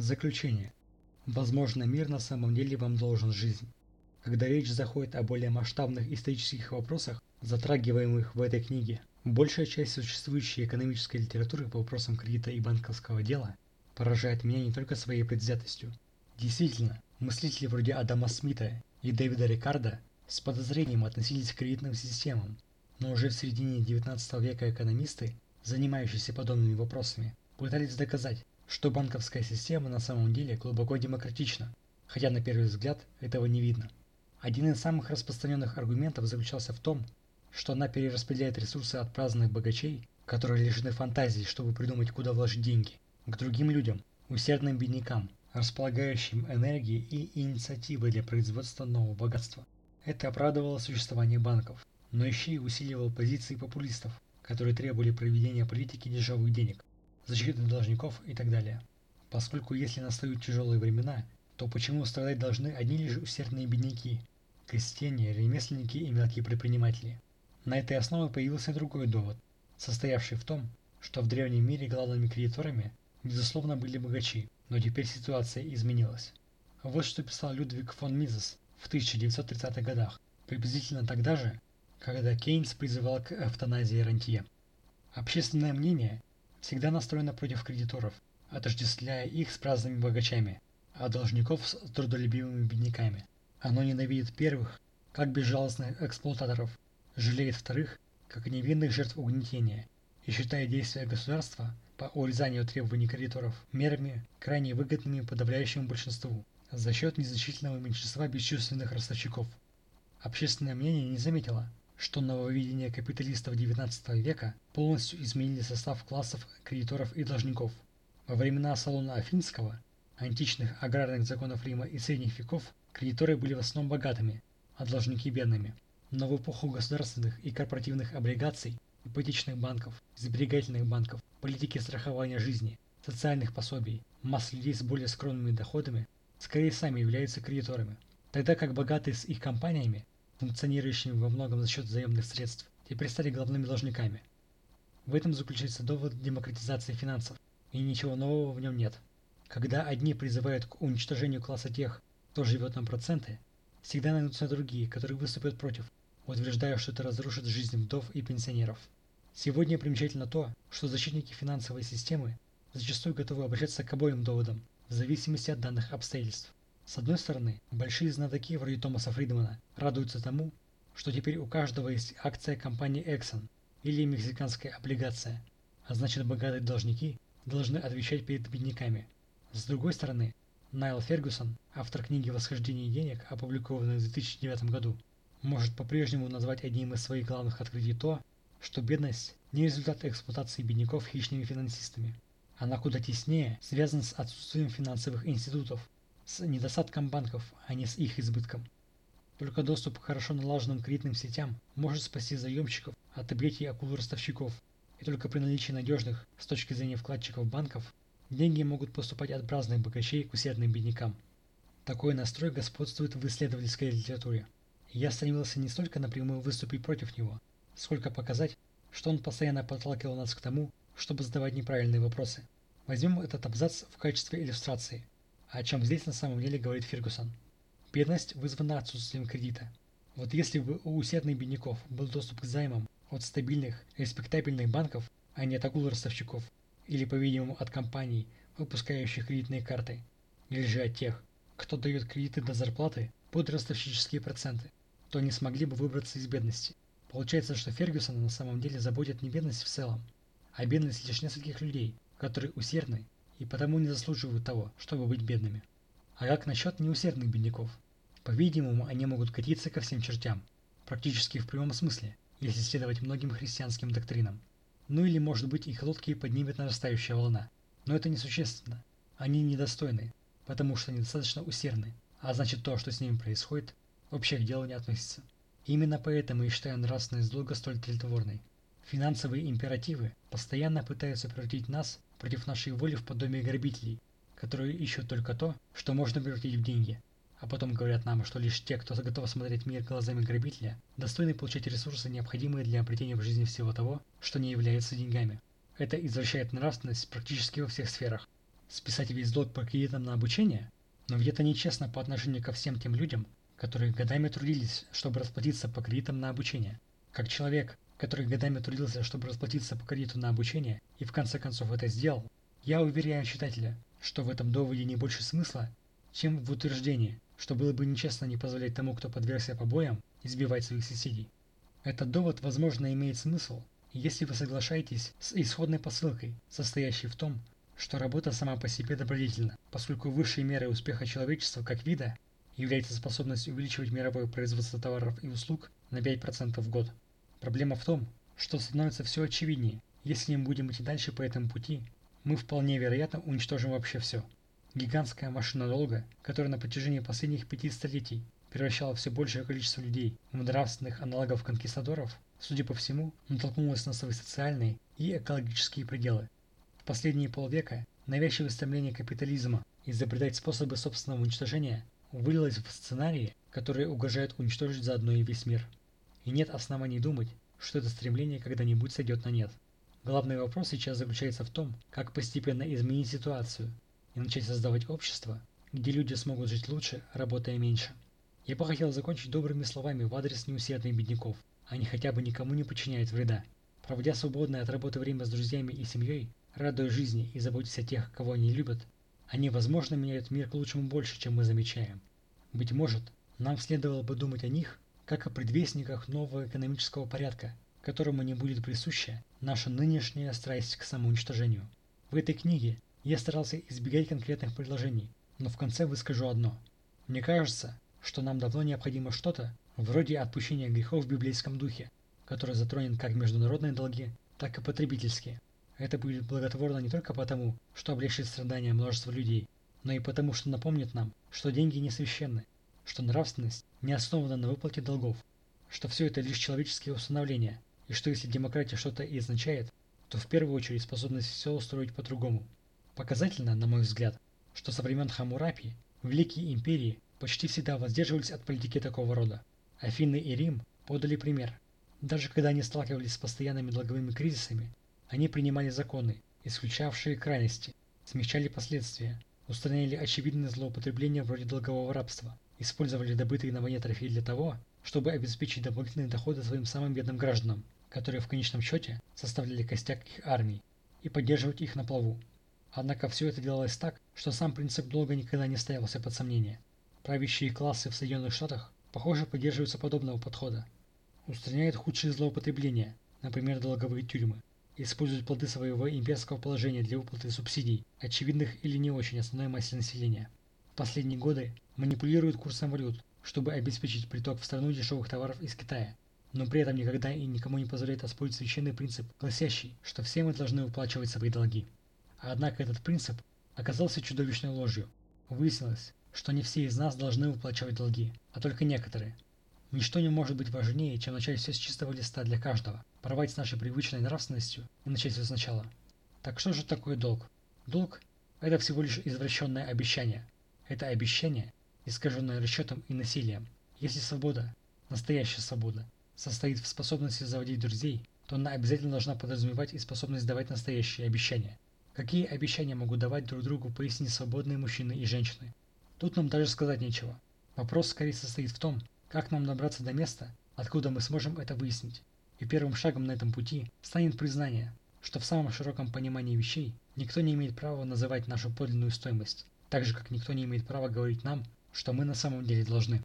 Заключение. Возможно, мир на самом деле вам должен жизнь. Когда речь заходит о более масштабных исторических вопросах, затрагиваемых в этой книге, большая часть существующей экономической литературы по вопросам кредита и банковского дела поражает меня не только своей предвзятостью. Действительно, мыслители вроде Адама Смита и Дэвида Рикарда с подозрением относились к кредитным системам, но уже в середине 19 века экономисты, занимающиеся подобными вопросами, пытались доказать, что банковская система на самом деле глубоко демократична, хотя на первый взгляд этого не видно. Один из самых распространенных аргументов заключался в том, что она перераспределяет ресурсы от праздных богачей, которые лишены фантазии, чтобы придумать, куда вложить деньги, к другим людям, усердным беднякам, располагающим энергией и инициативой для производства нового богатства. Это оправдывало существование банков, но еще и усиливало позиции популистов, которые требовали проведения политики дешевых денег, защиты должников и так далее. Поскольку если настают тяжелые времена, то почему страдать должны одни лишь усердные бедняки, крестьяне, ремесленники и мелкие предприниматели? На этой основе появился другой довод, состоявший в том, что в древнем мире главными кредиторами, безусловно, были богачи, но теперь ситуация изменилась. Вот что писал Людвиг фон Мизес в 1930-х годах, приблизительно тогда же, когда Кейнс призывал к эвтаназии рантье. Общественное мнение всегда настроено против кредиторов, отождествляя их с праздными богачами, а должников с трудолюбивыми бедняками. Оно ненавидит первых, как безжалостных эксплуататоров, жалеет вторых, как невинных жертв угнетения, и считает действия государства по урезанию требований кредиторов мерами, крайне выгодными подавляющему большинству, за счет незначительного меньшинства бесчувственных ростовщиков. Общественное мнение не заметило, что нововведения капиталистов XIX века полностью изменили состав классов кредиторов и должников. Во времена Салона Афинского, античных аграрных законов Рима и средних веков, кредиторы были в основном богатыми, а должники бедными. Но в эпоху государственных и корпоративных облигаций, ипотечных банков, сберегательных банков, политики страхования жизни, социальных пособий, масс людей с более скромными доходами скорее сами являются кредиторами, тогда как богатые с их компаниями функционирующими во многом за счет заемных средств, теперь стали главными должниками. В этом заключается довод демократизации финансов, и ничего нового в нем нет. Когда одни призывают к уничтожению класса тех, кто живет на проценты, всегда найдутся другие, которые выступят против, утверждая, что это разрушит жизнь вдов и пенсионеров. Сегодня примечательно то, что защитники финансовой системы зачастую готовы обращаться к обоим доводам, в зависимости от данных обстоятельств. С одной стороны, большие знатоки вроде Томаса Фридмана радуются тому, что теперь у каждого есть акция компании Exxon или мексиканская облигация, а значит богатые должники должны отвечать перед бедняками. С другой стороны, Найл Фергюсон, автор книги «Восхождение денег», опубликованной в 2009 году, может по-прежнему назвать одним из своих главных открытий то, что бедность не результат эксплуатации бедняков хищными финансистами. Она куда теснее связана с отсутствием финансовых институтов, с недостатком банков, а не с их избытком. Только доступ к хорошо налаженным кредитным сетям может спасти заемщиков от объятий акул-ростовщиков, и только при наличии надежных, с точки зрения вкладчиков банков, деньги могут поступать от праздных богачей к усердным беднякам. Такой настрой господствует в исследовательской литературе. я стремился не столько напрямую выступить против него, сколько показать, что он постоянно подталкивал нас к тому, чтобы задавать неправильные вопросы. Возьмем этот абзац в качестве иллюстрации – о чем здесь на самом деле говорит Фергюсон. Бедность вызвана отсутствием кредита. Вот если бы у усердных бедняков был доступ к займам от стабильных, респектабельных банков, а не от акул-ростовщиков, или, по-видимому, от компаний, выпускающих кредитные карты, или же от тех, кто дает кредиты до зарплаты под ростовщические проценты, то они смогли бы выбраться из бедности. Получается, что Фергюсона на самом деле заботит не бедность в целом, а бедность лишь нескольких людей, которые усердны и потому не заслуживают того, чтобы быть бедными. А как насчет неусердных бедняков? По-видимому, они могут катиться ко всем чертям, практически в прямом смысле, если следовать многим христианским доктринам. Ну или, может быть, их лодки поднимет нарастающая волна. Но это несущественно. Они недостойны, потому что недостаточно усердны, а значит то, что с ними происходит, вообще к делу не относится. Именно поэтому я считаю нравственность долго столь тлетворной. Финансовые императивы постоянно пытаются превратить нас против нашей воли в подобие грабителей, которые ищут только то, что можно превратить в деньги, а потом говорят нам, что лишь те, кто готов смотреть мир глазами грабителя, достойны получать ресурсы, необходимые для обретения в жизни всего того, что не является деньгами. Это извращает нравственность практически во всех сферах. списать весь долг по кредитам на обучение? Но ведь это нечестно по отношению ко всем тем людям, которые годами трудились, чтобы расплатиться по кредитам на обучение. Как человек, который годами трудился, чтобы расплатиться по кредиту на обучение, и в конце концов это сделал, я уверяю читателя, что в этом доводе не больше смысла, чем в утверждении, что было бы нечестно не позволять тому, кто подвергся побоям, избивать своих соседей. Этот довод, возможно, имеет смысл, если вы соглашаетесь с исходной посылкой, состоящей в том, что работа сама по себе добродетельна, поскольку высшей мерой успеха человечества как вида является способность увеличивать мировое производство товаров и услуг на 5% в год. Проблема в том, что становится все очевиднее, если мы будем идти дальше по этому пути, мы вполне вероятно уничтожим вообще все. Гигантская машина долга, которая на протяжении последних пяти столетий превращала все большее количество людей в нравственных аналогов конкистадоров, судя по всему, натолкнулась на свои социальные и экологические пределы. В последние полвека навязчивое стремление капитализма изобретать способы собственного уничтожения вылилось в сценарии, которые угрожают уничтожить заодно и весь мир. И нет оснований думать, что это стремление когда-нибудь сойдет на нет. Главный вопрос сейчас заключается в том, как постепенно изменить ситуацию и начать создавать общество, где люди смогут жить лучше, работая меньше. Я бы хотел закончить добрыми словами в адрес неусердных бедняков. Они хотя бы никому не причиняют вреда. Проводя свободное от работы время с друзьями и семьей, радуя жизни и заботясь о тех, кого они любят, они, возможно, меняют мир к лучшему больше, чем мы замечаем. Быть может, нам следовало бы думать о них, как о предвестниках нового экономического порядка, которому не будет присуща наша нынешняя страсть к самоуничтожению. В этой книге я старался избегать конкретных предложений, но в конце выскажу одно. Мне кажется, что нам давно необходимо что-то вроде отпущения грехов в библейском духе, которое затронет как международные долги, так и потребительские. Это будет благотворно не только потому, что облегчит страдания множества людей, но и потому, что напомнит нам, что деньги не священны, что нравственность не основана на выплате долгов, что все это лишь человеческие установления, и что если демократия что-то и означает, то в первую очередь способность все устроить по-другому. Показательно, на мой взгляд, что со времен Хамурапи великие империи почти всегда воздерживались от политики такого рода. Афины и Рим подали пример. Даже когда они сталкивались с постоянными долговыми кризисами, они принимали законы, исключавшие крайности, смягчали последствия, устраняли очевидные злоупотребления вроде долгового рабства, использовали добытые на войне трофеи для того, чтобы обеспечить дополнительные доходы своим самым бедным гражданам, которые в конечном счете составляли костяк их армий, и поддерживать их на плаву. Однако все это делалось так, что сам принцип долга никогда не ставился под сомнение. Правящие классы в Соединенных Штатах, похоже, поддерживаются подобного подхода. Устраняют худшие злоупотребления, например, долговые тюрьмы, используют плоды своего имперского положения для выплаты субсидий, очевидных или не очень основной массе населения. Последние годы манипулируют курсом валют, чтобы обеспечить приток в страну дешевых товаров из Китая, но при этом никогда и никому не позволяет оспорить священный принцип, гласящий, что все мы должны выплачивать свои долги. Однако этот принцип оказался чудовищной ложью. Выяснилось, что не все из нас должны выплачивать долги, а только некоторые. Ничто не может быть важнее, чем начать все с чистого листа для каждого, порвать с нашей привычной нравственностью и начать все сначала. Так что же такое долг? Долг – это всего лишь извращенное обещание. Это обещание, искаженное расчетом и насилием. Если свобода, настоящая свобода, состоит в способности заводить друзей, то она обязательно должна подразумевать и способность давать настоящие обещания. Какие обещания могут давать друг другу поистине свободные мужчины и женщины? Тут нам даже сказать нечего. Вопрос скорее состоит в том, как нам добраться до места, откуда мы сможем это выяснить. И первым шагом на этом пути станет признание, что в самом широком понимании вещей никто не имеет права называть нашу подлинную стоимость, так же как никто не имеет права говорить нам, что мы на самом деле должны.